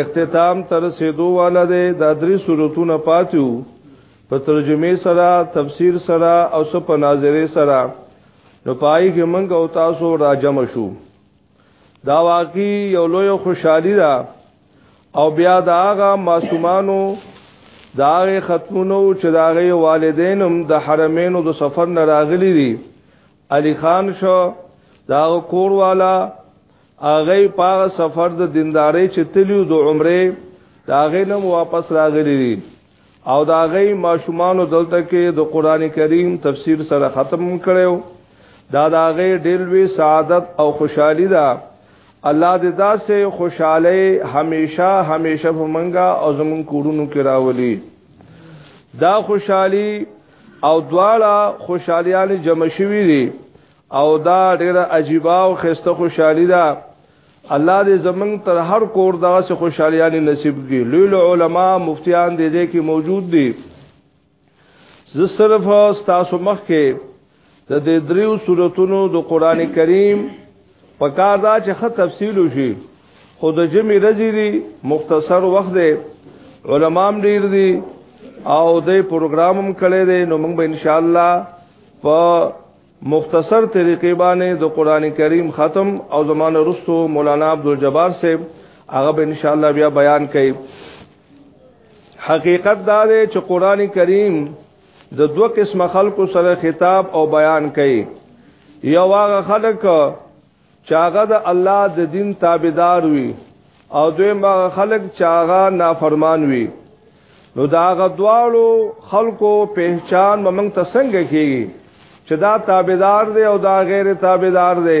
اختتام تر سیدو والا دی دا دری صورتونه پاتیو په ترجمه سره تفسیر سره او سو په ناظره سره نو پای کې منګ او تاسو را جمع شو دا واقعي یو لوی خوشحالي ده او بیا دا هغه ماشومانو دا هغه ختمونو چې دا هغه والدینم د حرمینو د سفر نه راغلي دي علی خان شو دا کور والا هغه پاغه سفر د دینداري چې تلیو د عمره دا غینم واپس راغلی دي او دا غي ماشومان دلته کې د قران کریم تفسیر سره ختم کړو دا دا غي ډیلوي سعادت او خوشحالي ده الله دې دا سه خوشاله همیشه همیشه ومنګا او زمون کورونو کې راولي دا خوشحالي او دواړه خوشحالیان جمع شوی دي او دا ډیره عجیبه او خسته خوشحالی ده الله دې زمنګ تر هر کور دغه سه خوشحالیان نصیب کړي لوی علماء مفتیان دې دې کې موجود دي زه صرف تاسو مخ کې د دې دریو سوراتونو د قران کریم په کار دا چې خه تفصیل وشي خو د جمی رزي دی مختصر وخت دی علما هم ډیر دي او د پروګرام هم کړی دی نو موږ به ان شاء الله په مختصر طریقې باندې د قران کریم ختم او زمانه رسو مولانا عبدالجبار صاحب هغه به ان شاء الله بیا بیان کړي حقیقت دا دی چې قران کریم د دوه قسم خلکو سره خطاب او بیان کوي یو هغه خلک چې هغه د الله د دین تابعدار وي او دوی هغه خلک چې هغه نافرمان وي نو دا هغه دواړو خلکو پہچان موږ ته څنګه کیږي چې دا تابعدار دی او دا غیر تابعدار دی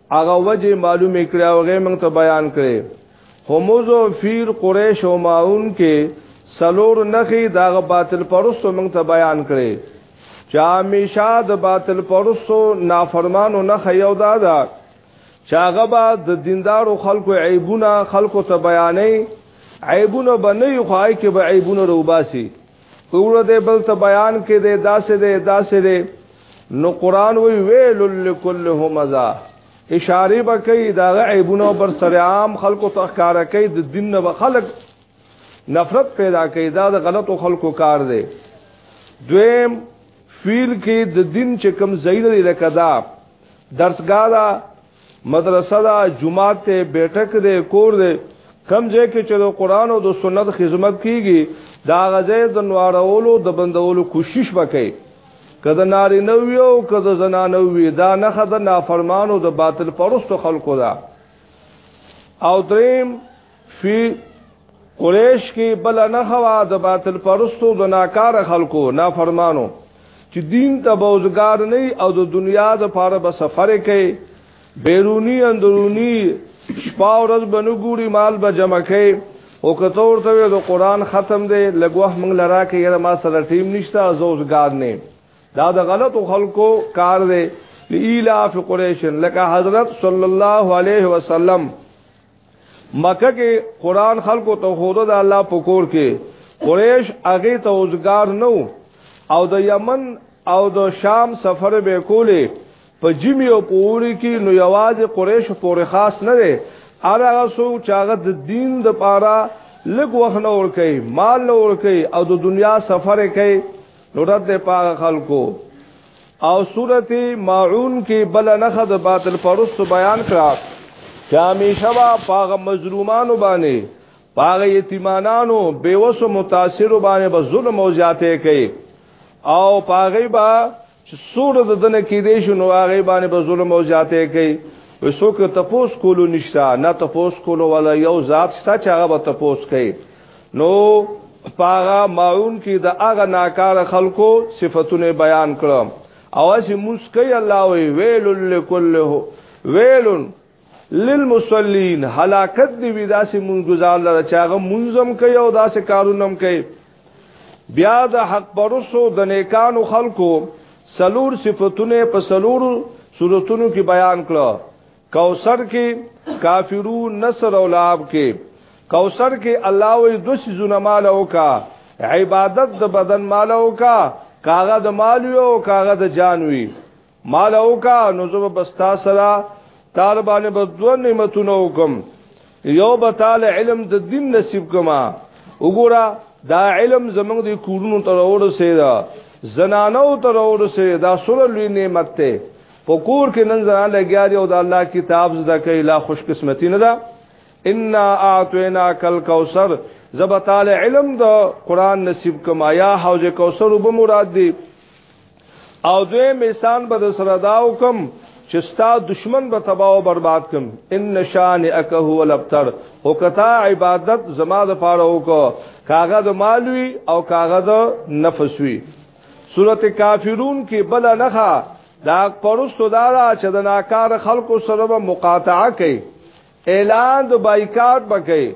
هغه وجه معلومه کړه او هغه موږ ته بیان کړي هموز او فیر قریش او ماون کې سلور نخي داغه باطل پرستو موږ ته بیان کړي چې همیشه د باطل پرستو نافرمانو نه خیو دادا چاغه با د دیندارو خلکو عیبونه خلکو ته بیانې عیبونه بنې خوای کې به عیبونه روباسي وګړو دې بل ته بیان کې دې داسې دې داسې دې نو قران وی ویل لکل همزه اشاره بکې دا عیبونه پر سر عام خلکو تخکار کوي د دین نه خلک نفرت پیدا کوي دا د غلطو خلکو کار دی دویم فیل کې د دین چې کم زید لري لکه دا درسګا دا مدرسه دا جمعات ته بیٹک دی کور دی کم ځای کې چې د قران او د سنت خدمت کیږي دا غزه د نوارولو د بندولو کوشش وکړي کله ناری نو یو کله زنانه وی دا نه خد نافرمانو د باطل پرستو خلقو دا او دریم فی قریش کې بل نه خوا د باطل پرستو د ناکار خلکو نافرمانو چې دین ته بوزګار نه او د دنیا د پاره به سفر کوي بیرونی اندرونی شپه ورځ بنو ګوري مال به جمع کوي او کته ورته د قران ختم دی لګوه موږ لرا کې یره ما سره ټیم نشته زوزګار نه دا د غلطو خلکو کار دی لإلاف قريش لك حضرت صلى الله عليه وسلم مکه کې قران خلکو ته خود د الله پکور کې قریش هغه ته اوزګار نو او د یمن او د شام سفر به کولې په جمی او پوری کې نو یواز قریش پورې خاص نه دی هغه سو چاغه د دین د پاره لګ وخت نه ور کوي مال نه ور کوي او د دنیا سفر کوي نو رد په خلکو او سورت ماعون کې بل نخه د باطل پرست بیان کړه چې همیشه با پاغه مظلومانو باندې پاغه یتیمانانو بیوسو متاثر باندې به ظلم او زیاته کوي او پاغه با سور د دنه کې دې شنو هغه باندې به ظلم او زیاته کوي وسوک تپوس کولو نشتا نه تپوس کولو ولا یو ذات شتا چې هغه به تپوس کوي نو پاغه ماون کې د هغه ناکار خلکو صفاتونه بیان کړم او چې مسکی الله وی ویل لكل ویل للمصلين هلاکت دی وی داسې مونږ گزار لره چاغه منظم کوي او داسې کارونم کوي بیا د حق پرسو د نیکانو خلکو سلور صفاتونه په سلور صورتونو کې بیان کړه کوثر کې کافرو نصر او لعاب کې کوثر کې الله وی دو سيزونه مال او کا عبادت د بدن مال او کا کاغه د مال او کاغه د جان وی مال او کا نو زو بستا سره طالبانه بدو نعمتونو حکم یو به تعالی علم د دین نصیب کما وګوره دا علم زمنګ د کورونو تر اورسه دا زنانو تر اورسه دا سره لوی نعمت ته پکور کې نن زنان لګیا دی او د الله کتاب زده کوي لا خوش قسمتی نه ده ان اعطینا کل کوثر زبطال علم د قران نصیب کما یا حوض کوثر وب مراد دی او دوی میسان به د سره دا وکم چې ستا دشمن به تباہ او برباد کم ان شان اک هو الابتر او کتا عبادت زما د پاره وکړه کاغه د مالوي او کاغه د نفس وی سورته کافرون کې بل نخا دا پرستو دارا چې د ناکار خلکو سره مقاطعه کوي اعلان د بایکاټ بکې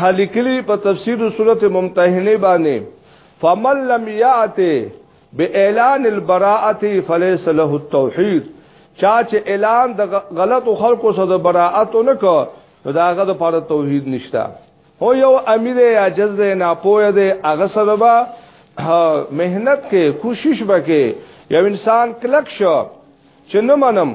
حالی کلی په تفسیر صورت ممتحنه باندې فمن لم یاته باعلان البراءه فليس له التوحید چا چې اعلان د غلط خلکو سره د براءت نه کو نو داغه د پر توحید نشتا هو یو امیر عاجز دی ناپوه دی هغه سره با مهنت کې کوشش وکې یو انسان کلک شو چې نه منم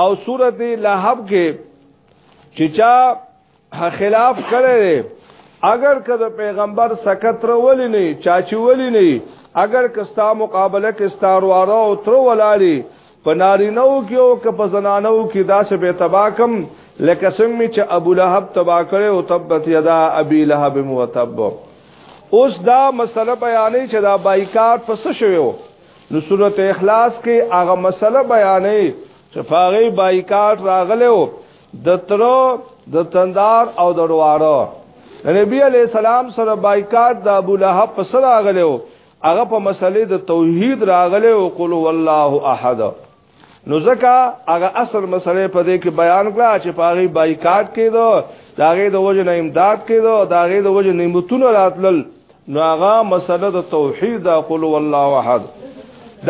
او سورت لهب کې چې چا خلاف کړي اگر که د پیغمبر سکت رولې نه چاچی ولې نه اگر که ستا مقابله کې ستارواره او تر ولالي په نارینو کې او که په زنانو کې داسې به تباکم لکه څنګه چې ابو لهب تبا کړي او تبت یدا ابي لهب متب اوس دا مسله بیانې چې دا بایکاټ پس شوی نو سورته اخلاص کې هغه مسله بیانې چې فاغي بایکاټ راغلو د ترو د تندار او د روارو نبی علی السلام سره بایکاټ د ابو لهب په سره راغلو هغه په مسلې د توحید راغلو قل هو الله احد نو ځکه هغه اصل مسله په دې کې بیان کړه چې پاغي بایکاټ کېدو داغه د وجه نه امداد کېدو داغه د وجه نعمتونه راتلل نو هغه مسله د توحید د قول والله احد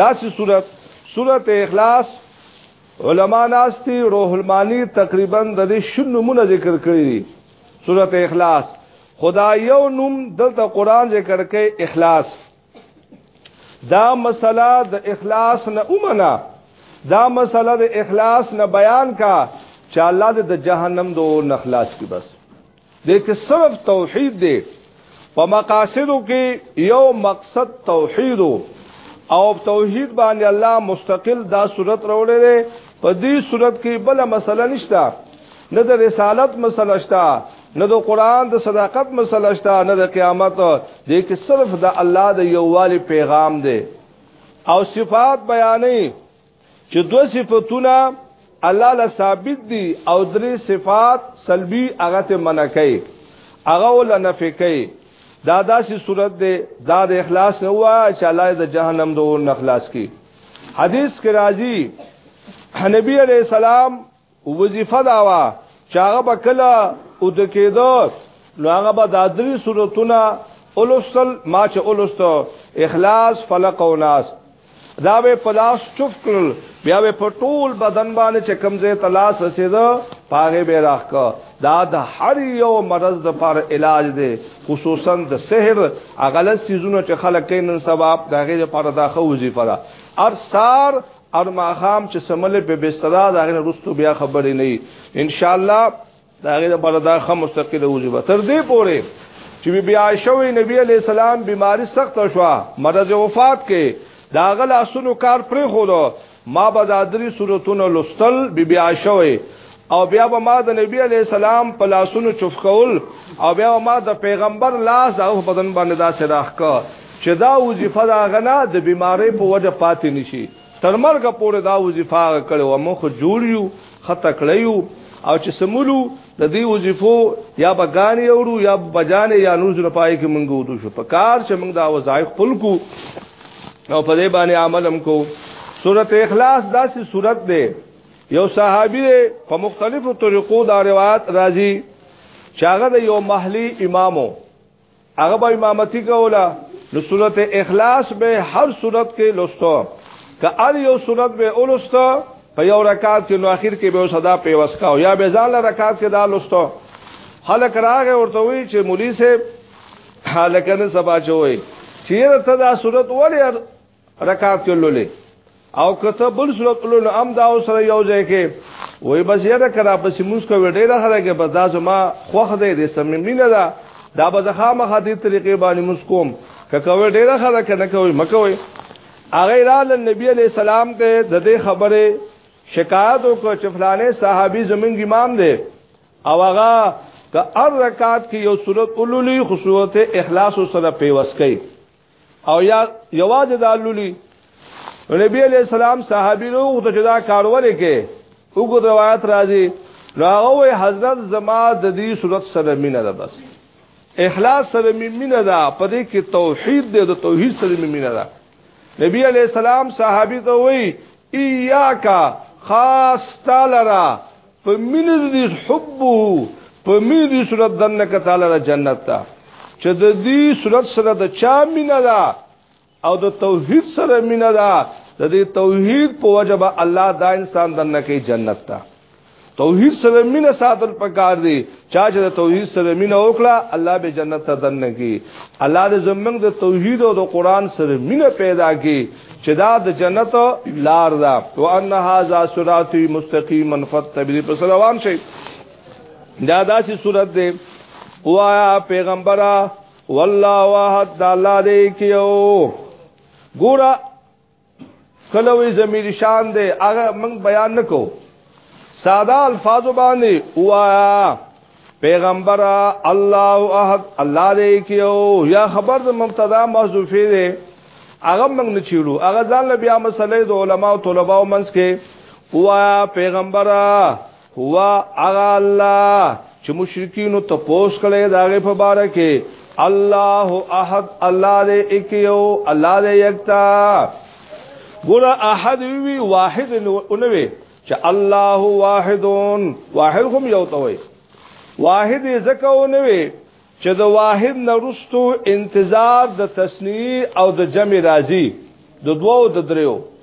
دا سي صورت صورت اخلاص علما ناستی روح المانی تقریبا د دې شنو نمونه ذکر کړی دي صورت اخلاص خدای یو نوم دلته قران ذکر کوي اخلاص دا مسله د اخلاص نه اومنه دا مسله د اخلاص نه بیان کا چې الله دې د جهنم دو نه خلاص کی بس دې کې صرف توحید دې په مقاصدو کې یو مقصد توحید او توحید باندې الله مستقل دا صورت راوړې ده په دې صورت کې بل مسله نشته نه د رسالت مسله شته نه د قران د صداقت مسله شته نه د قیامت دې کې صرف د الله د یووالي پیغام دی او صفات بیانې چې دو صفاتونه الله له ثابت دي او درې صفات سلبي هغه ته منکې هغه ول نفي کوي دا داسې صورت دی دا د اخلاص نه وا چې الله د جهنم د اور نه خلاص کی حدیث کې راځي نبی علیہ السلام وظیفه دا وا چې هغه به کله او د کېدو نو هغه به د درې صورتونه اولستل ما چې اولستو اخلاص فلق او ناس دا به پلاس چوف کړل بیا به په ټول بدن باندې چې کمزې تلاس رسیدو پاغه به راخکا دا د هر یو مرض د پر علاج دی خصوصا د سحر اغلس سيزونه چې خلک کینن سبب دغه لپاره دا خو وظیفه ده ارسار هر ماخام چې سملې په بستر دا غره رستو بیا خبرې نه ان شاء الله دا غره پر دا خه مستقله وجوه تر دې پوره چې بیا عائشہ نبی علی السلام بیماری سخت شو مرز وفات کې دا غل اسونو کار پرې خورو ما به دا درې صورتونو لستل بیا عائشہ او بیا به ما د نبی علی السلام په لاسونو چفخول او بیا ما د پیغمبر لاس او بدن باندې دا سراخ کا چې دا وظیفه دا غنا د بیماری په وجه پاتې نشي تر مرګ پورې دا وظیفه کړو او مخ جوړ یو خطه کړیو او چې سمولو د دې وظیفو یا بګانی اورو یا بجانه یا نور زره پای کې مونږ وو شو په کار چې مونږ دا وظایف خپل کو او په دې باندې عملم کو سورته اخلاص داسې صورت ده یو صحابي په مختلفو طریقو دا روایت راځي چې هغه د یو محلي امامو هغه به امامتي کوله نو صورت اخلاص به هر صورت کې لوستو که ار یو صورت به اولسته په یو رکعت کې نو اخر کې به صدا په وسکاو یا به ځاله رکعت کې دا لوستو خلک راغه ورته وی چې مولوی صاحب حالکنه سبا چوي چیرې ته دا صورت ولې رکعت کې لولې او کته بل صورت لولې ام دا سره یو ځای کې وای بس یره کرا پس موږ کو وړې را خره کې بس دا زما خوخ دې دې سمې نه ده دا به ځخه مخه دې طریقې باندې موږ کوم که کوي ډېر خره کنه کوي مکوي هغه را ل نبی عليه السلام ته د دې خبره شکایت وکړ چې فلانه صحابي زمونږ امام دی او هغه که ار رکعات کې یو صورت اولولي خصوصت اخلاص سره پیوس کوي او یا یواز دا لولی نبی علیہ السلام صحابی نو ته جدا کارونه کې وګور روایت راځي راغوي حضرت زما د دې صورت سره مینه ده بس اخلاص سره مینه ده په دې کې توحید دې د توحید سره مینه ده نبی علیہ السلام صحابی ته وی ایاکا خاص تعالی په مینه د دې حبه په مینه د صورت دنه کتاله د جنت ته چې د دې صورت سره د چا مینه ده او د توحید سره مینه ده د دې توحید په وجب الله دا انسان دنه کې جنت ته توحید سره مینه ساتل پکار دی چا چې د توحید سره مینه وکړه الله به جنت ته دننه کی الله دې زمنګ د توحید او د قران سره مینه پیدا کی چې دا د جنت لار ده او ان هاذا صراطی مستقیما فتبعوا پس روان شي دا داسې صورت ده وایا پیغمبره والله واحد الله دې کیو ګورا کله وی زمیر شان دی هغه موږ بیان نکو ساده الفاظ باندې وایا پیغمبر الله احد الله دې کیو یا خبر د مبتدا محذوفه دی هغه موږ نه چیړو هغه ځان له بیا مسلې د علما او طلباو منځ کې وایا پیغمبر هو اغا الله چې مشرکین ته پوس کړي داغه په باره کې الله احد الله دې اکیو الله دې یکتا ګور احد وی واحد اونوي چې الله واحدون واحد هم یو توي واحد زکه اونوي چې د واحد نرستو انتظار د تسنی او د جمع راضی د دوو د دریو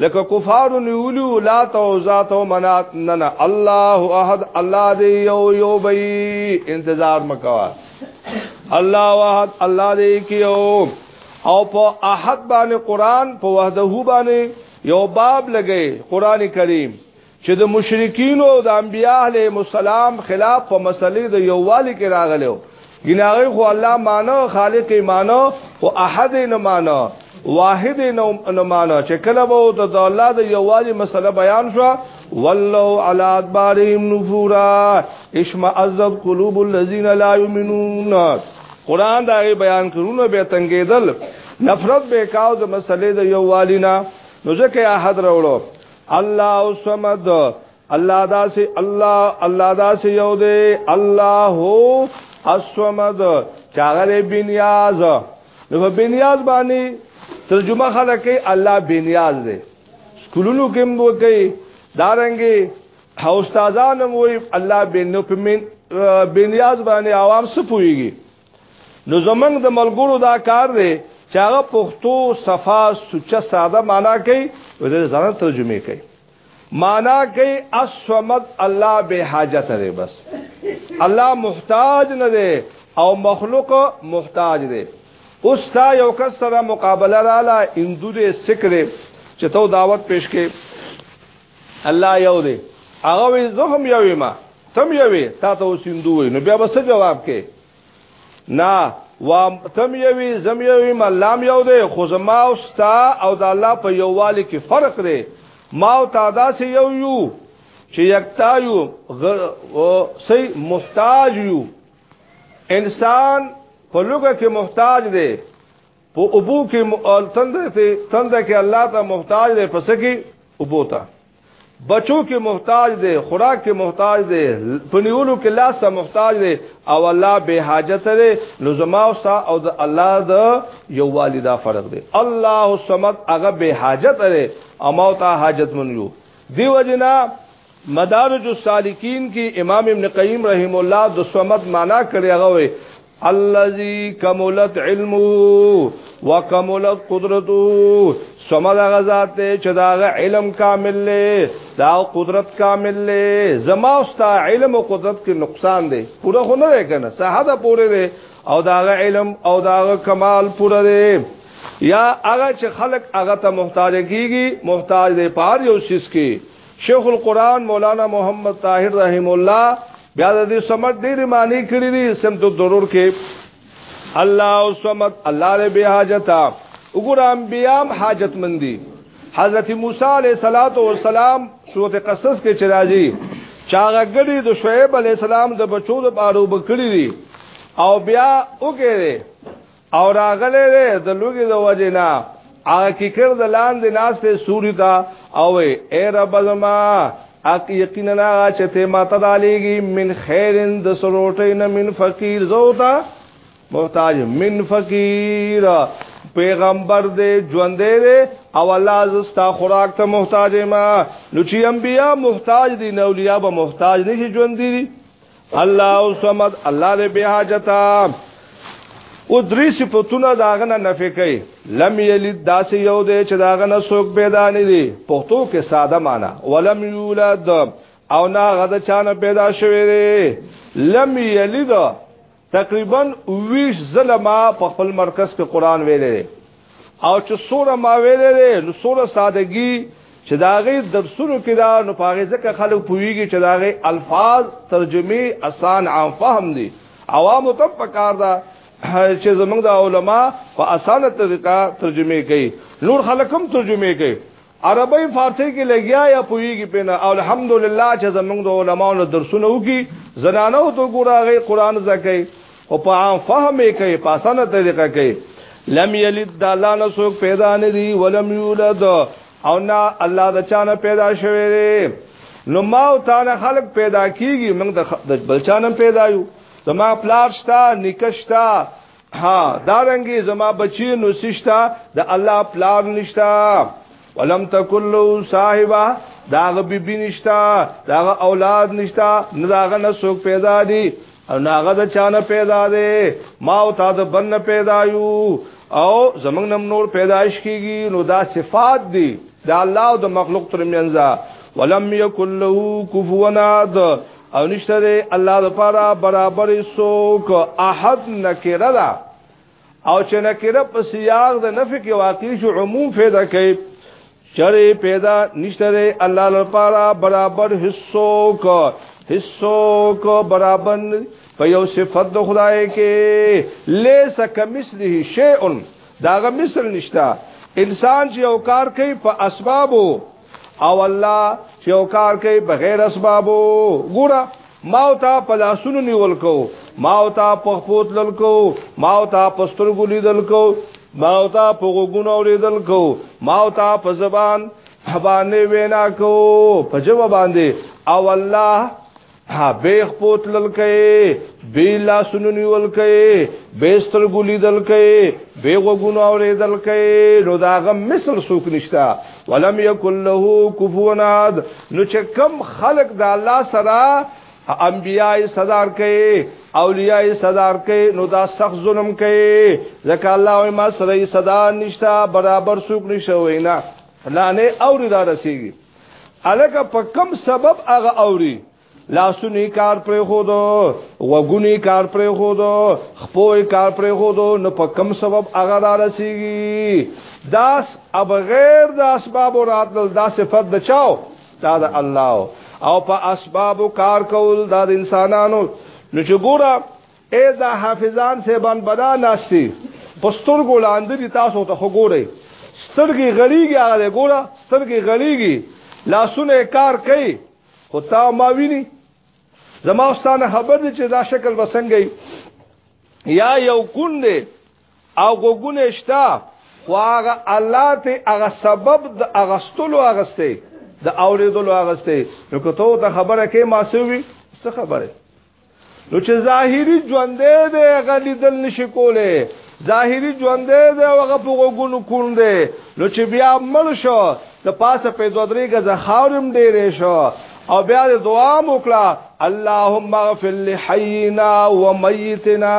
لکه کفار نیولو لا توزا تو منات نن الله احد الله دی یو یو بی انتظار مکوا الله احد الله دی کیو او په احد باندې قران په وحده باندې یو باب لګی قران کریم چې د مشرکین او د انبیاء علیهم السلام خلاف په مسلې د یووالي کې راغلو ګناغي خو الله مانو خالق مانو او احد نه مانو واحد نه مانو چې کله وو ته د الله د یووالي مسله بیان شو ولو علی ادبارهم نفورا اشما عذب قلوب الذين لا يؤمنون قران دا بیان کړو به تنگیدل نفرت به کاو د مسلې د یووالینا نو ځکه احد راوړو الله الصمد الله داسې الله الله داسې یو دی الله الصمد چاغه بنیاز نو په بنیاز باندې ترجمه خلک کوي الله بنیاز دی سکولونو کې مو کوي دارنګي استادان مو الله بنو په بنیاز باندې عوام سپويږي نو زمنګ د ملګرو دا کار دی چې هغه پښتو صفا سوچه ساده معنا کوي او د ځان ترجمه کوي معنا کوي اسمد الله به حاجت لري بس الله محتاج نه دی او مخلوق محتاج دی اوس تا یو کس سره مقابله رااله اندو دې سکره چې تو دعوت پیش کې الله یو دی هغه وی زه هم یو یم تم یوې تا ته وسیندو وی نو بیا به څه جواب کې نه و تم یوې زم یوې ملام یو دی خو زما او ستا او د الله په یووالي کې فرق دی ما او تا داسې یو یو چې یکتا یو سي محتاج یو انسان په لوګه کې محتاج دی په ابو کې تند ته تند کې الله ته محتاج دی پس کې ابو ته بچو کې محتاج دی خوراک کې محتاج دی پنیولو کې لاس ته محتاج دی او الله به حاجت دی نو زما او سا او د الله د یو والدا فرق دی الله الصمد هغه به حاجت دی او ما ته حاجت من یو دیو جنا مدارج السالکین کی امام ابن قیم رحم الله د صمد معنا کړی هغه وی الذي کملت علمه وکملت قدرته صمد هغه ذات چې دا علم کامل له دا قدرت کامل له زما استا علم او قدرت کې نقصان دی پوره خو نه کنه صحه پوره دی او دا علم او دا کمال پوره دی یا هغه چې خلق هغه ته محتاج کیږي محتاج دی پار یو شیس کې شیخ القرآن مولانا محمد طاهر رحم الله بیا د دې سمت ډېر معنی کړی دي سمت ضرور کې الله او سمت الله له به حاجتا وګور انبيام حاجت مندي حضرت موسی عليه صلوات و سلام سورته قصص کې چرایي چاغه ګړي د شعیب عليه السلام د بچو د بارو بکړي دي او بیا وګوره او راغله ده د لوګي د وجه نه هغه کی کړ د لاندې ناس ته سوري تا او اے رب زما اق یقینا چته ما تدالیږي من خیرن د سروټین من فقیر زوتا محتاج من فقیر پیغمبر دے ژوند دے او الله زستا خوراک ته محتاج ما نو چې انبیا محتاج دي نو اولیاء به محتاج نشي ژوند دي الله صمد الله دې به حاجتا او درې صفاتونه داغه نه نفي کوي لم یلد داسې یو دی چې داغه نه څوک پیدا نه دي پښتو کې ساده معنی ولم یولد او نه غد چانه پیدا شوی دی لم یلد تقریبا 20 ظلمه په خپل مرکز کې قران ویلې او چې سوره ما ویلې نو سوره سادهګي چې دا غي درسونو کې دا نو پاغه ځکه خلک پويږي چې دا غي الفاظ ترجمه اسان عام فهم دي عوام ته پکار دا چې زمونږ د علما په اسانه طریقه ترجمه کوي نور خلک هم ترجمه کوي عربی فارسی کې لګیا یا پویږي پنه او الحمدلله چې زمونږ د علماو له درسونو وکي زنانو ته ګوره غي قران زکه او په عام فهم یې کوي په اسانه طریقه کوي لم یلد د الله نه څوک پیدا نه دی ولم یولد او نه الله د چانه پیدا شوی دی نو ما او تعالی خلق پیدا کیږي موږ د بلچانم پیدا یو زما پلار شتا نکشتا ها دارنګي زما بچی نو سشتا د دا الله پلار نشتا ولم تکل له صاحبہ داغه بیبی نشتا داغه اولاد نشتا نه داغه نه څوک پیدا دي او ناغه د چانه پیدا دي ما او تا د بن پیدا یو او زمنګ نم نور پیدائش کیږي نو دا صفات دي دا الله او د مخلوق ترمنځ ولم یکل له کفوا ناد او نشته دی الله د پاره برابرې سوک احد نکره ده او چې نکره په سیاق د نفي کې واقع شو عموم پیدا کوي چرې پیدا نشته دی الله لپاره برابر حصوک حصوک برابر په یو صفت د خدای کې لیس کمثله شیء داغه مثل نشتا انسان چې یو کار کوي په اسبابو او الله چې او کار کوي بغیر اسبابو ګوره ما او تا په لاسونو نیول کو ما او تا په خپوت لل کو ما او تا په سترګو لیدل کو ما او تا په غوګونو اوریدل کو ما او تا په زبان باندې وینا کو په جواب باندې او الله ها به خپوت للکې به لاسونو نیول کې به سترګو لیدل کې به غوګونو اوریدل کې نو داغه مثل سوک نشتا ولم یکل له کفوا احد نو چې کم خلق د الله سره انبیاء صدر کې اولیاء صدر کې نو دا سخت ظلم کې ځکه الله ما سره صدا نشتا برابر سوک نشوي نه لانه اور را رسیږي الکه په کم سبب هغه اوري لاسونی کار پر خودو وګونی کار پر خودو خپوی کار پر خودو نو په کم سبب هغه را رسیږي داس اب غیر د اسباب راتل دا صفت د چاو دا د الله او په اسباب کار کول دا د انسانانو نو چې ګوره اې دا حافظان صاحبان بنا ناشتي پستر ګولاند دي تاسو ته وګورئ سترګي غړيږي هغه ګوره سترګي غړيږي لاسونه کار کوي خو تا ما ویني زما واستانه خبر دي چې دا شکل وسنګي یا یو کون دی او غوګونه شتا خو هغه الله ته هغه سبب د اغستلو اغسته د اوریدلو اغسته نو که ته خبره کې ما سوي څه خبره نو چې ظاهری ژوند دی غلی دل نشي کوله ظاهری ژوند دی هغه په غوګونو کون دی نو چې بیا مړ شو د پاسه په دوه درې غز خاورم ډېرې شو او بیا د دعا وکړه اللهم اغفر لحینا ومیتنا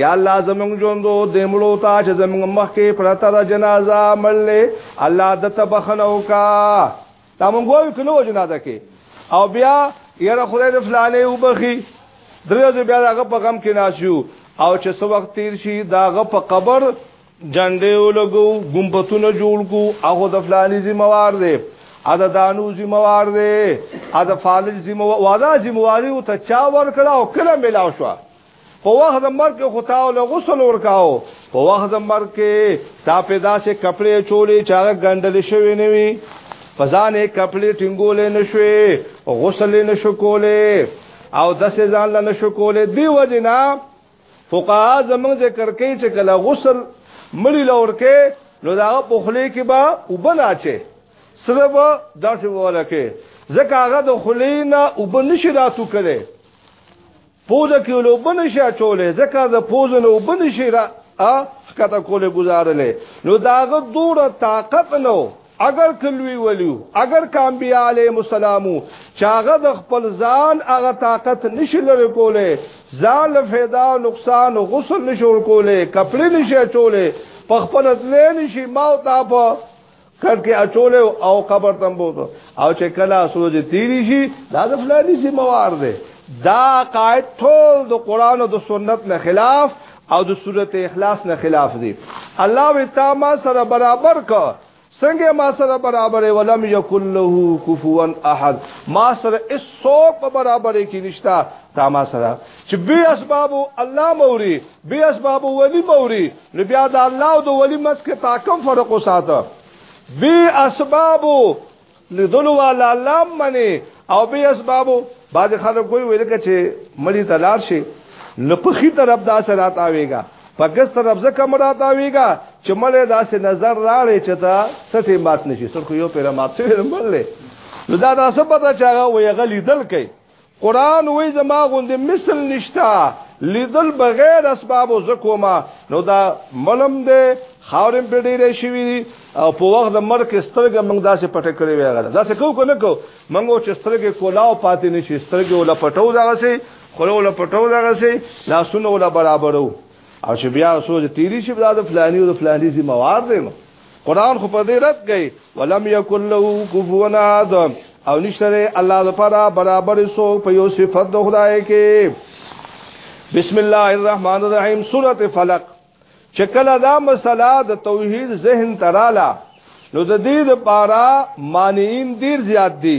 یا الله زمونږ ژوندو د مړو ته چې زمونږ مخکې پرته د جنازه مړلې الله د تبخنو کا دا مونږ وایو کنو جنازه کې او بیا یره خدای د فلانه وبخي درې ځې بیا هغه په غم کې ناشو او چې څو وخت تیر شي دا هغه په قبر جنډې ولګو ګمبتونه جوړ کو هغه د فلاني ذمہوار دی ادا دانو ذمہوار دی ادا فالج ذمہوار وادا ذمہواری او ته چا ور کړه او کله ملاو شو په وخت د مرګ کې خو تا له غسل ورکاو په وخت د مرګ کې تا په داسې کپړې چولې چې هغه ګندل شوی نه وي په ځان یې کپړې ټینګولې نشوي غسل نشو کولې او داسې ځان له نشو کولې دی وجنا فقها زمونږ ذکر کوي چې کله غسل مړی لور کې نو دا په خلی کې با وبناچه سره به داسې ورکه ځکه هغه د خلی نه وبنشي راتو کړي پوزه کې له وبن شي اچولې ځکه د پوزه له وبن شي را ا خکته کولې گزارلې نو داغه دوره طاقت نو اگر کلوی ولیو اگر کانبیا علیه السلامو چاغه د خپل ځان هغه طاقت نشي لري کوله ځان له فایده او نقصان او غسل نشور کوله کپړې نشي چوله په خپل ځلې نشي ما او تا په کټ کې اچول او قبر تم بوته او چې کلا سورج تیری شي دا د فلانی سي موار دی دا قائد ټول د قران او د سنت نه خلاف او د سورت اخلاص نه خلاف دی الله وتا ما سره برابر کا څنګه ما سره برابر ولم یکل له کفوا احد ما سره اس سوق په برابر کې نشتا تا ما سره چې به اسباب الله موري به اسباب ولی موري نو بیا د الله او د ولی مس کې تاکم فرق وساته بی اسبابو لذل والا الله منی او بی اسبابو بعد خلک کوئی ویل کچې مړی تلار شي نو په خي طرف دا سره تاویږي په ګس طرف زکه مړه تاویږي چې مړی داسې نظر راړي چې تا سټي مات نشي سر خو یو پیره مات شي مړلې نو دا داسې پته چاغه وی غلی دل کوي قران وای زما غوندې مثل نشتا لیدل بغیر اسباب زکوما نو دا ملم دی خاورم په ډیره شوی او په وخت د مرګ سترګې موږ داسې پټ کړې وی غره داسې کو کو نه کو موږ چې سترګې کولاو پاتې نشي سترګې ولا پټو دغه سي خلو ولا پټو دغه سي لاسونه ولا برابرو او چې بیا سوچ تیری شي دا د فلانی او د فلانی ذمہ وار دی نو قران خو په دې رد گئی ولم یکن له کفوا احد او نشته الله لپاره برابر سو په یو صفت د خدای کې بسم الله الرحمن الرحیم سوره فلق چکل دا مسله د توحید ذهن تراله نو د دې لپاره مانعين ډیر زیات دي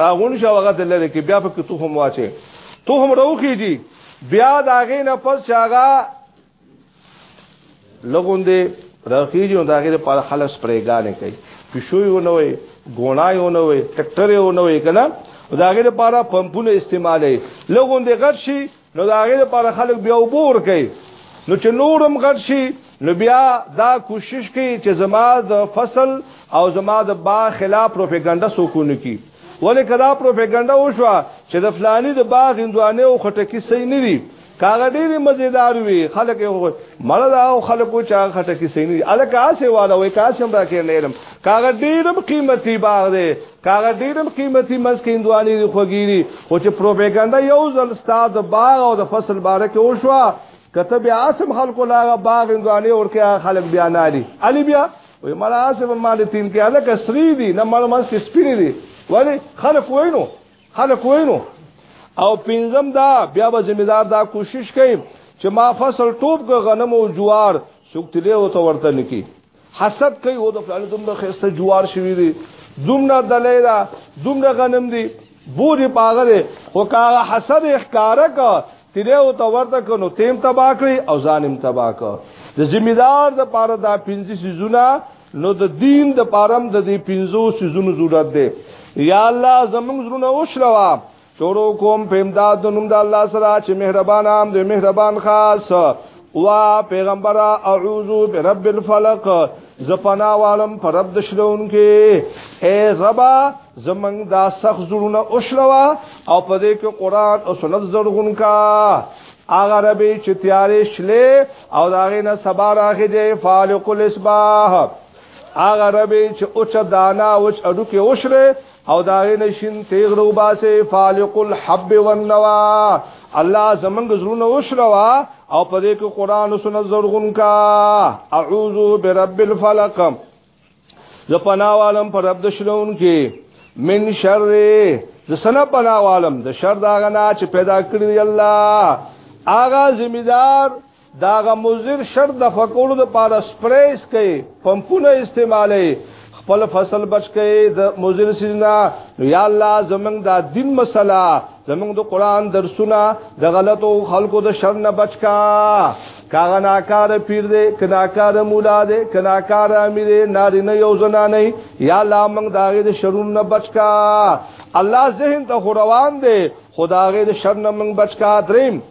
راغون شو هغه دلته کې بیا په کې تو هم واچي تو هم روخیږي بیا دا غې نه پس چاغه لګوندې راخیږي دا غې په خلص پرېګانې کوي پښو یو نه وي ګونا یو نه وي ټکټر یو نه وي کنه دا غې لپاره پمپونه استعمالې لګوندې غټ شي نو دا غیر پر خلک بیا وبور کوي نو چې نورم غټ شي نو بیا دا کوشش کوي چې زما د فصل او زما د با خلاف پروپاګاندا سوکونه کی ولې کدا پروپاګاندا وشو چې د فلانی د باغ اندوانه او خټکی صحیح نه دي کاغه ډېر مزیدار وي خلک مړه دا او خلکو چا خټکی صحیح نه دي الکه اسه والا وې کاسم دا کې نه علم کاغه ډېر قیمتي باغ دی کاغه ډیرن قیمتي منځ کې اندواني دي خوګيري خو چې پروپاګاندا یو ځل ستاد باغ او د فصل باره کې وشوا کته بیا اسم خلکو لاغه باغ اندواني اور کې خلک بیا نالي علي بیا وې مړه اسم مال تین کې الک سری دي نه مړ منځ کې سپری دي ولی خلک وینو خلک وینو او پنځم دا بیا به ذمہ دار دا کوشش کوي چې ما فصل ټوب غنم او جوار سوکتلې او تو ورته نکی حسد کوي او د فلانه دومره خسته جوار شوی دی دومره دلې دا دومره غنم دی بوج پاغه دی خو کاغه حسد احکاره کا تیرې او ته ورته کنو تیم تبا کړی او ظالم تبا کا د ذمہ دار د پاره دا پنځه سيزونه نو د دین د پارم د دې پنځو سيزونو ضرورت دی یا الله زمونږ زړه وشلوا شروع کوم په امداد د نوم د الله سره چې مهربان عام دی مهربان خاص وا پیغمبر اعوذ برب الفلق زپنا والم پر رب د شلون کې اے ربا زمنګ دا سخت زړونه اوشلوا او په دې کې قران او سنت زړغون کا اغه ربي چې تیارې شلې او داغه نه سبا راغې دې فالق الاسباح اغه ربي چې اوچ دانا اوچ اډو کې اوشره او داغه نشین تیغ رو باسه فالق الحب والنوا الله زمنګ زرونه وشلوا او په دې کې قران او سنت زرغون کا اعوذ برب الفلق زه پناوالم پر رب د شلون کې من شر د سنه پناوالم د شر داغه نه چې پیدا کړی الله آغا ذمہ دار دا غ مضر شر د فکولو د پاره سپریس کوي پمپونه استعمالي خپل فصل بچ کوي د مضر سيزنا نو یا الله زمنګ دا دین مسله زمنګ د قران درسونه د غلطو خلکو د شر نه بچ کا کاغه ناکار پیر دې کناکار مولا دې کناکار امیر ناری نه یو زنا نه یا الله موږ داغه د شرون نه بچ کا الله ذهن ته روان دې خداغه د شر نه موږ بچ کا دریم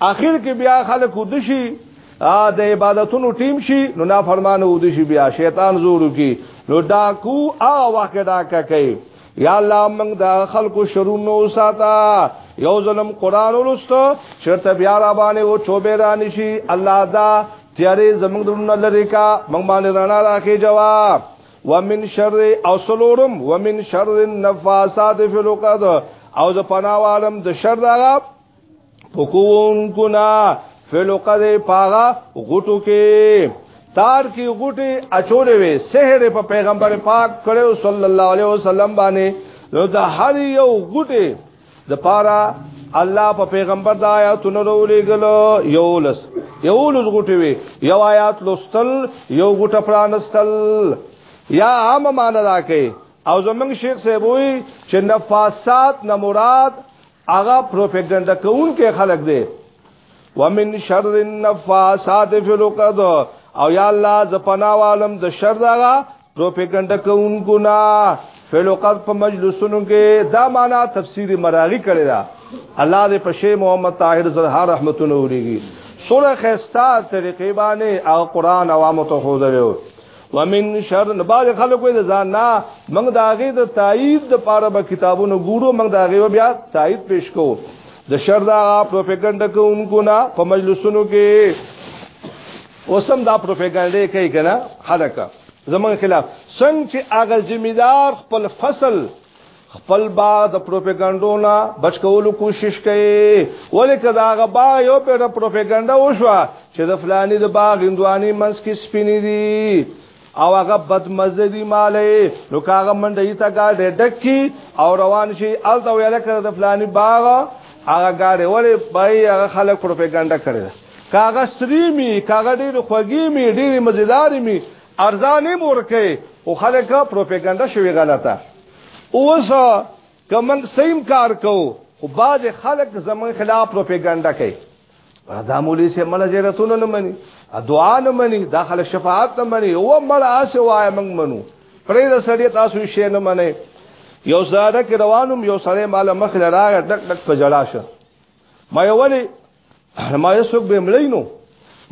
اخر کې بیا خلک ودشي د عبادتونو ټیم شي نو نافرمانه ودشي بیا شیطان زور کی نو ډاکو آ واکه ډاکه کوي یا الله موږ دا خلکو شرونو ساته یو ظلم قران ولستو شرط بیا را باندې و چوبه را نشي الله دا تیارې زموږ درونه لری کا موږ باندې رڼا راکې جواب ومن شر او سلورم ومن شر النفاسات فی العقد او ز پناوالم د شر دغه پکون کنا فلقد پاغا غټو کې تار کی غټي اچولې وي سحر په پیغمبر پاک کړو صلی الله علیه وسلم باندې نو د هر یو غټي د پارا الله په پیغمبر د آیاتونو ورولېګلو یولس یولس غټي وي یو آیات لوستل یو غټه پرانستل یا عام معنا راکې او زمنګ شیخ صاحب وی چې نفاسات نه مراد هغه پروپاګاندا کوونکې خلک دی ومن شر النفاسات فی العقد او یا الله ز پناوالم د شر دغه پروپاګاندا کوونکو نه فی العقد په مجلسونو کې دا معنا تفسیر مراغی کړی دا الله دې په شی محمد طاهر زرها رحمتونه وريږي سوره خستا طریقې باندې او قران عوامو ته خو درو ومن شر نه باز خلکو د ځان نه موږ د هغه د تایید د پاره به کتابونو ګورو موږ د هغه بیا تایید پیش کوو د شر دا پروپاګاندا کوونکو نه په مجلسونو کې اوسم دا پروپاګاندا کوي کنه خلک زمون خلاف څنګه چې هغه ذمہ دار خپل فصل خپل باغ د پروپاګاندا نه بچ کولو کوشش کوي ولې کدا غ باغ یو په پروپاګاندا وشو چې د فلانی د باغ اندواني منس کې سپینې دي او هغه بدمزه دي مالې نو کاغه منډې ته گاډه ډکی او روان شي الته ویل کړه د فلانی باغ هغه گاډه ولې پای هغه خلک پروپاګاندا کړي کاغه سری می کاغه ډېر خوږی می ډېر مزیدار می ارزانه مورکه او خلک پروپاګاندا شوی غلطه اوس کومنګ سیم کار کو خو باز خلک زمون خلاف پروپاګاندا کوي دا مولوی سه مله زیرتونه نه مني دعا نه مني داخله شفاعت نه مني او مړه اسه وای موږ منو پرې د سړی تاسو شي نه مني یو زاده کې روانم یو سړی مال مخ لراغ ډک ډک په جړا شه ما یو ولې ما یو څوک به مړی نو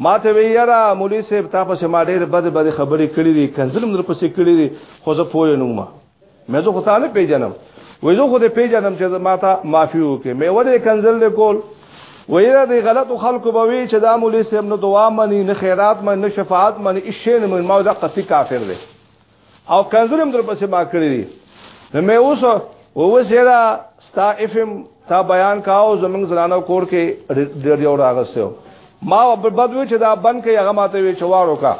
ما ته وی یاره مولوی صاحب تا پسې ما ډېر بد بد خبرې کړې دي کنځلم در پسې کړې دي خو زه پوه نه ما مې زه خو تعالی پیژنم وې زه خو دې پیژنم چې ما ته معافي وکې مې ولې کنځل دې کول ویره دې غلطو خلکو به وی چې دا مولوی صاحب نو دعا مني نه خیرات مني نه شفاعت مني هیڅ نه مني ما دا قصې کافر دی او کنزل هم در پسې ما کړی دی نو مې اوس ووسېدا ستا افم تا بیان کاو زمنګ زنانو کور کې ډېر یو راغسته ما په بد وی چې دا بن کې هغه ماته وی چوارو کا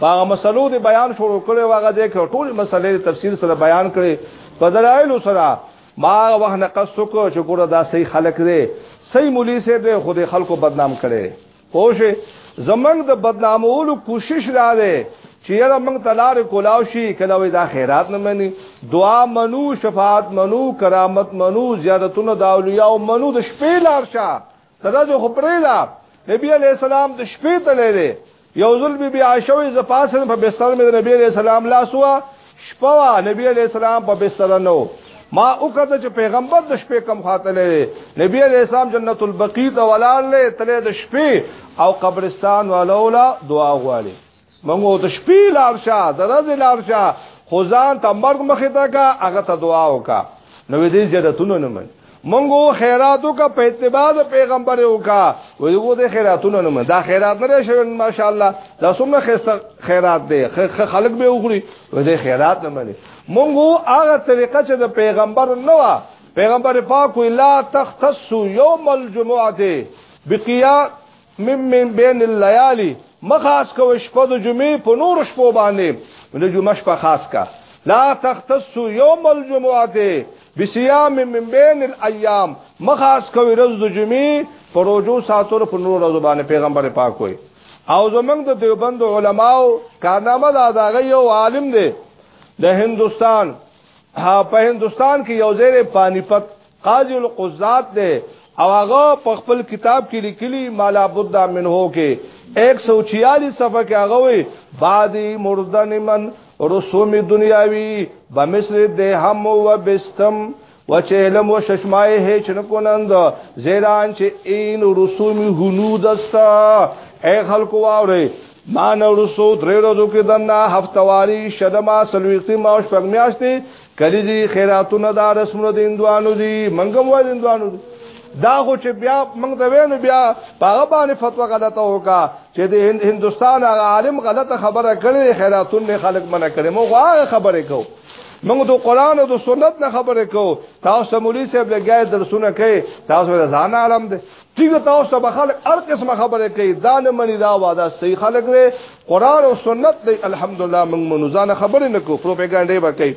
هغه مسلو دی بیان شروع کړي واغه دې کې ټول مسلې تفسیر سره بیان کړي په دلایل سره ما وه نه قصو کو چې ګوره دا صحیح خلق دی صحیح مولوی سه به خود خلکو بدنام کړي پوه زمنګ د بدنامولو کوشش را ده چې یاره موږ تلار کولاو شي کله وې دا خیرات نه مني دعا منو شفاعت منو کرامت منو زیارتونه د اولیاء منو د شپې لار شه دا جو خبره ده نبی علی السلام د شپې ته لري یو ځل بي بي عائشه وې زپاسن په بستر مې د نبی علی السلام لاس وا شپه وا نبی علی السلام په بستر نو ما وکړه چې پیغمبر د شپې کم خاتلې نبی علی السلام جنت البقیع ته ولاړلې تلې د شپې او قبرستان ولولا دعا غواړي موږ د شپې لار شه د ورځې لار شه خو ځان ته مرګ مخې ته کا هغه ته دعا وکا نو دې زیادتونه نه من منګو خیراتو کا په اتباع د پیغمبر او کا ویو د خیراتونو نه دا خیرات نه شوی ماشاءالله دا څومره خسته خیرات دی خلک به وګړي و د خیرات نه مني منګو هغه طریقه چې د پیغمبر نه وا پیغمبر پاک وی لا تختص یوم الجمعه بقیا من من بین الليالي مخاص کو شپه د جمعې په نور شپو باندې د جمعه شپه خاص کا لا تختص يوم الجمعه بصيام من بين الايام مخاص کو ورځ د جمعې په روزو ساتور په نور ورځ باندې پیغمبر پاک وي او زمنګ د دیوبند علماو کارنامه دا دغه یو عالم دی د هندستان ها په هندستان کې یو ځای پانی پت قاضی القضات دی او هغه په خپل کتاب کې لیکلی مالا بد من هو کې 146 صفحه کې هغه وی بادی مردن من رسوم دنیاوی بمصر ده هم و بستم و چې علم و ششمای هیچ نکنند زیران چې این رسوم هنود استا اے خلقو واوره ما نورسو درې ورځو کې دنا هفتواری شدما سلويختي ماوش پګ میاشتې کلی دي خیراتونه دا رسمونه د اندوانو دي منګم وای اندوانو دي دا خو چې بیا موږ ته وینو بیا هغه باندې فتوا غلطه وکا چې د هندستان هغه عالم غلطه خبره کړې خیراتونه خلق منع کړي مو هغه خبره کو موږ د قران او د سنت نه خبره کو تاسو مولوی صاحب لګای درسونه کوي تاسو ځان عالم دي ټیګ تاسو ته خلک هر قسمه خبره کوي دا نه مني دا واده صحیح خلک دی قران او سنت دی الحمدلله موږ منځانه خبره نه کو پروپاګاندا به کوي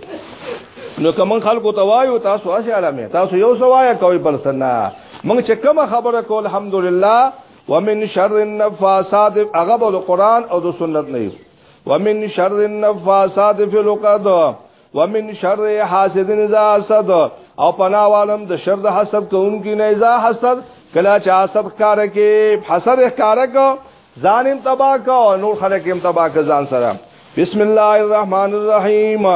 نو کوم خلکو ته وایو تاسو اسی علامه تاسو یو سوایا کوي بل سنا موږ چې کوم خبره کو الحمدلله ومن شر النفاسات هغه د قران او د سنت نه ومن شر النفاسات فی العقد ومن شر حاسد اذا حسد او پناوالم د شر د حسد کوونکی نه اذا حسد کلا چې حسد کار کې حسد کار کو ځان هم تبا کو نور خلک هم تبا کو ځان سره بسم الله الرحمن الرحیم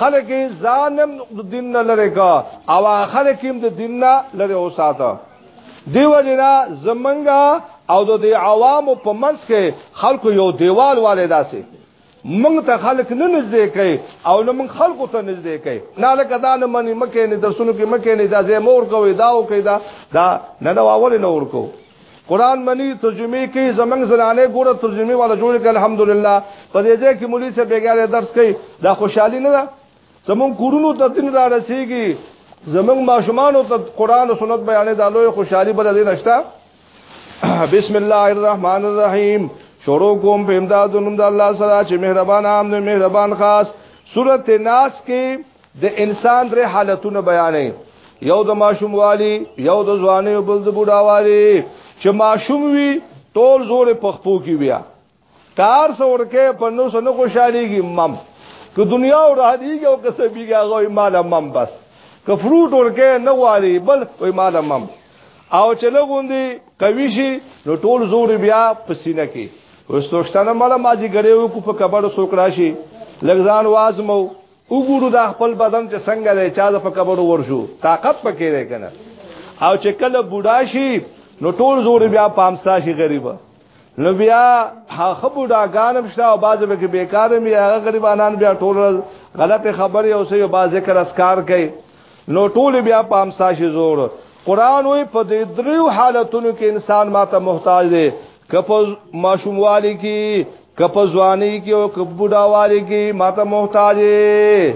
خلک ځانم د دین نه لری کو او خلک هم د دین نه لری اوساته دیو جنا زمنګا او د عوامو په منځ کې خلکو یو دیوال والے داسې مونږ ته خلک نه نږدې کوي او نه مونږ خلکو ته نږدې کوي نه لکه دا نه مني مکه نه درسونو کې مکه نه دا زه مور کوي دا او کوي دا دا نه نو اول نه ور کو قران منی ترجمه کې زمنګ زنانه ګوره ترجمه والا جوړ کړي الحمدلله په دې ځای کې مولوی صاحب بیګاره درس کوي دا خوشحالي نه ده زمون کورونو ته دین را رسیږي زمنګ ماشومان ته قران او سنت بیانې د لوی خوشحالي بل دې نشته بسم الله الرحمن الرحیم شروع کوم په امداد نوم د الله سره چې مهربان عام نه مهربان خاص سورته ناس کې د انسان درې حالتونه بیانې یو د ماشوم والی یو د ځواني او بل د بوډا والی چې ماشوم وي ټول زور په خپو کې بیا کار سورکه په نو سن خوشاليږي مم که دنیا او راهدیږي او که سبیږي هغه مال مم بس که فروټ ورکه نه غواړي بل وای مال مم او چې لګوندي کوي شي نو ټول زور بیا پسینه کې وسوښتنه مال ماځي ګریو کو په کبر سوکړا شي لګزان وازمو وګورو دا خپل بدن چې څنګه دی چا د په کبر ورشو طاقت پکې دی کنه او چې کله بوډا شي نو ټول زور بیا پامسا شي غریبه نو بیا هغه بډاګان هم شته او بعضې به کې بیکاره وي هغه غریبانان بیا ټول ورځ غلطې خبرې او څه یو بعض ذکر اسکار کوي نو ټول بیا په امسا شي زور قرآن وی په دې دریو حالتونو کې انسان ماته محتاج دی که په ماشوموالي کې که په ځواني کې او که بډاوالي کې ماته محتاج دی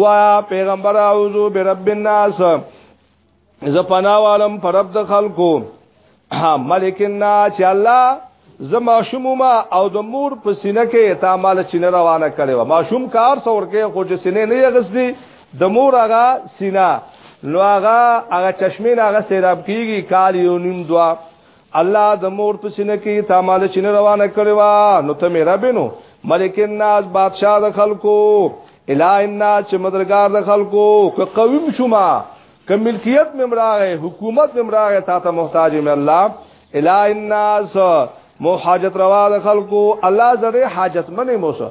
وا پیغمبر اعوذ برب الناس زه پناوالم پر رب د خلکو ملکنا چې الله زه ماشوم ما او د مور په سینه کې تا مال چینه روانه کړې و ماشوم کار څور کې خو چې سینه نه غسدي د مور هغه سینه نو هغه هغه چشمه هغه سیراب کیږي کال یو نیم دوا الله د مور په سینه کې تا مال چین روانه کړی وا نو ته مې رب نو ملک الناس بادشاہ د خلکو الہ الناس چې مدرګار د خلکو که قویم شوما که ملکیت مې مراغه حکومت مې مراغه تا ته محتاج مې الله الہ الناس مو حاجت روا د خلکو الله زره حاجت منې موسه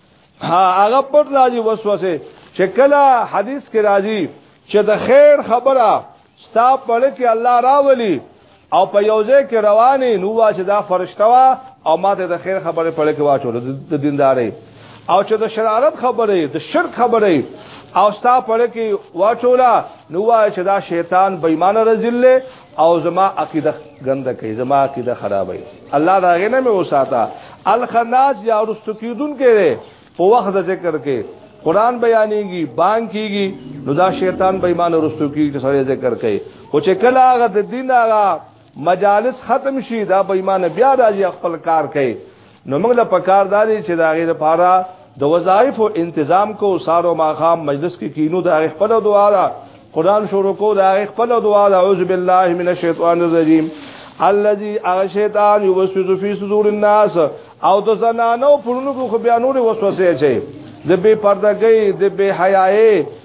ها هغه پر راځي وسوسه چې کله حدیث کې راځي چې د خیر خبره ستا پړ کې الله راولي او په یوځه کې رواني نو وا چې دا فرشته وا او ماته د خیر خبره پړ کې واچول د دینداري او چې د شرارت خبره د شرک خبره او ستا پړ کې واچولا نو وا چې دا شیطان بېمانه رزله او زما عقیده غنده کوي زما عقیده خرابوي الله دا غنه مې وساته الخناج یا رستو کیدون کې په وخت ذکر کې قران بیانېږي بانګ کیږي نو دا شیطان به ایمان ورستو کیږي چې سره ذکر کوي او چې کله هغه د دین هغه مجالس ختم شي دا به ایمان بیا راځي خپل کار کوي نو موږ له پکار داري چې دا غیر لپاره د وظایف او تنظیم کو سارو ماخام مجلس کې کینو دا خپل دعا ده قران شروع کو دا خپل دعا ده اعوذ بالله من الشیطان الرجیم الذي اغشیطان یوسوس فی صدور الناس او د زنانو پرونو کو بیانونه وسوسه چي د بے پردګۍ د بے حیاي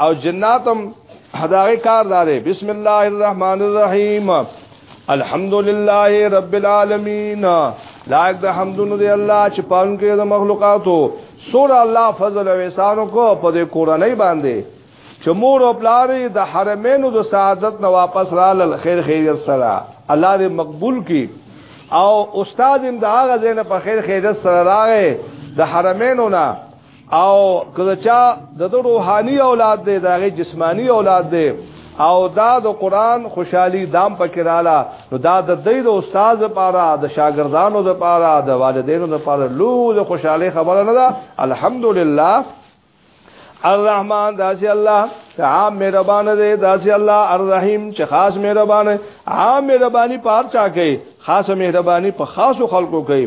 او جناتم هداغه کار داري بسم الله الرحمن الرحیم الحمد لله رب العالمین لایق د حمدونو دی الله چې پالون کې د مخلوقاتو سور الله فضل او احسان کو په دې کورنۍ باندې چې مور او پلاری د حرمینو د سعادت نه واپس را لل خیر خیر سره الله دې مقبول کی او استاد امداغه زین په خیر خیر سره راغې د حرمینو نه او کله چا د روحاني اولاد دی دغه جسمانی اولاد دی او دا د قران خوشحالي دام پکې رااله نو دا د دې د استاد لپاره د شاګردانو لپاره د والدینو لپاره لوی خوشحالي خبره نه ده الحمدلله الرحمن داسي الله عام مهربان دی داسي الله الرحیم چې خاص مهربان عام مهرباني پار چا کوي خاص مهرباني په خاصو خلکو کوي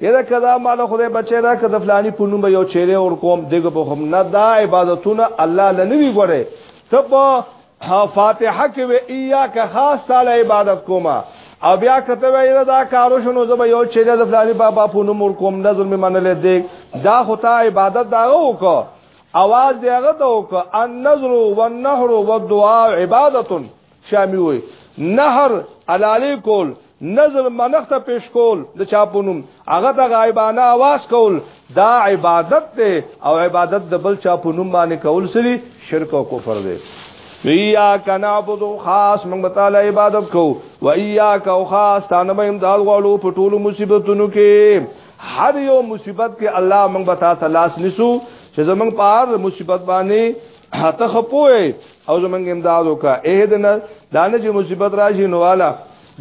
یره کدا مال خدای بچی دا کده فلانی په نوم یو چیرې اور کوم دغه په هم نه دا عبادتونه الله لنوي ګوره ته په فاتحه کې وی ایا که خاص تعالی عبادت کوما او بیا کته وی دا کارو شنو زب یو چیرې د فلانی بابا په نوم اور کوم نظر می منلې دی دا خدای عبادت دا وکړه اواز دی هغه ته وکړه النذر والنهر والدعاء عبادتون شامی وي نهر علالی کول نظر منخت پیش کول د چاپونم هغه د غایبانه आवाज کول دا عبادت دی او عبادت د بل چاپونم باندې کول سری شرک او کفر دی ویا کنابود خاص موږ تعالی عبادت کو و ایا کا خاص تانه به امداد غواړو په ټولو مصیبتونو کې هر یو مصیبت کې الله موږ به تاسو لاس نسو چې زمنګ پار مصیبت باندې هاته خپوي او زمنګ امداد وکا اې دن دانه چې مصیبت راشي نو والا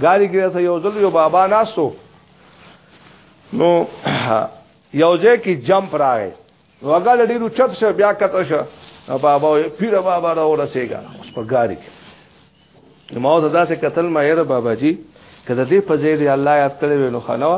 ګاری کې سه یو ځل یو بابا ناسو نو یو ځای کې جمپ راغی نو هغه لډی رو چت شه بیا کته شه بابا پیر بابا را ورسېګا اوس په ګاری کې نو ما دا څه قتل ما یې بابا جی کله دې په ځای دی الله یاد کړې نو خنوا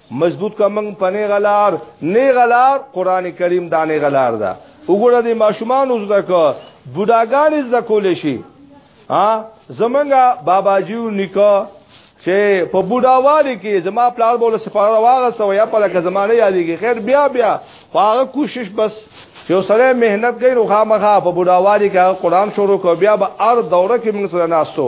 مضبوط کا منګ پنه غلار نه غلار قران کریم دانه غلار دا وګوره د ماشومان اوس دکو بډاګان از دکول شي ها زمنګا بابا جیو نکو چې په بډاوالي کې زما پلار بوله سفاره واغه سو یا په لکه زمانه یادېږي خیر بیا بیا هغه کوشش بس چې سره مهنت کوي نو خامخا په بډاوالي کې قرآن شروع کو بیا به ار دوره کې موږ سره ناستو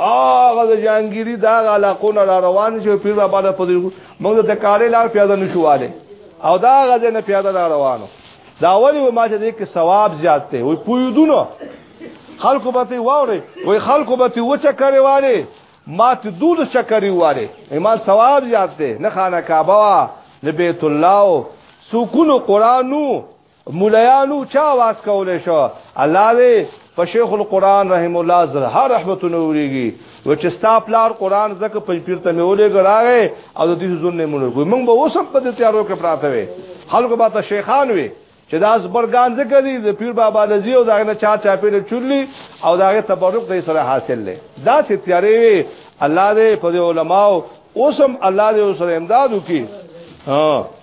هغه د جانګيري دا علاقو نه روان شو پیر را باندې پدې موږ ته کارې لار پیاده نشواله او دا غزه نه پیاده را روانو دا ولی ما چې دې کې ثواب زیات دی وي پویدونو خلکو به ته واره وي خلکو به ته وچه کړي واره ما ته دود چکري واره ایمان ثواب زیات دی نه خانه کعبه نه بیت الله سکون قرانو مولایانو چا واس کولې شو الله دې په شیخ القرآن رحم الله زر هر رحمتونه وریږي و چې ستا پلار قرآن زکه په پیر ته میولې غراغه او د دې ځونه مونږ ګو مونږ به اوس په دې تیارو کې پراته وي خلکو به ته شیخان وي چې دا زبرګان ذکر دي د پیر بابا لذي او داغه چا چا پیر چولي او داغه تبرک دې سره حاصل لې دا چې تیارې وي الله دې په علماو اوسم الله دې اوسره امداد وکي ها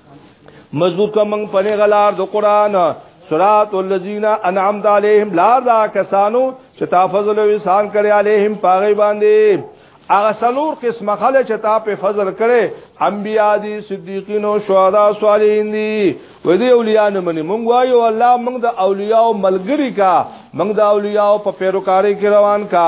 مضبوط کا منگ پنے غلار دو قرآن سرات الذین انعمت علیہم لار دا کسانو چې تا فضل او احسان کړی علیہم پاغي باندې هغه سلور قسم خلک چې تا په فضل کړي انبیا دي صدیقین او شهدا صالحین دي و دې اولیاء نه مني مونږ وایو الله مونږ د اولیاء ملګری کا مونږ د اولیاء په پیروکاری کې روان کا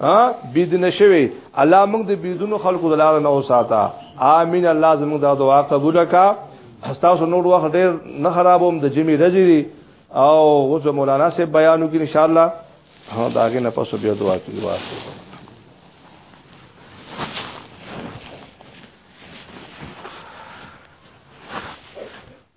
ها بيدنه شوي الله موږ د بيدونو خلقو دلاره نه وساته امين الله زموږ دا دعا قبول کا تاسو نور وخت ډېر نه خرابوم د جمی رجری او اوس مولانا سے بیانو کې ان شاء الله ها داګه نه پسو بیا دعا کوي واسطه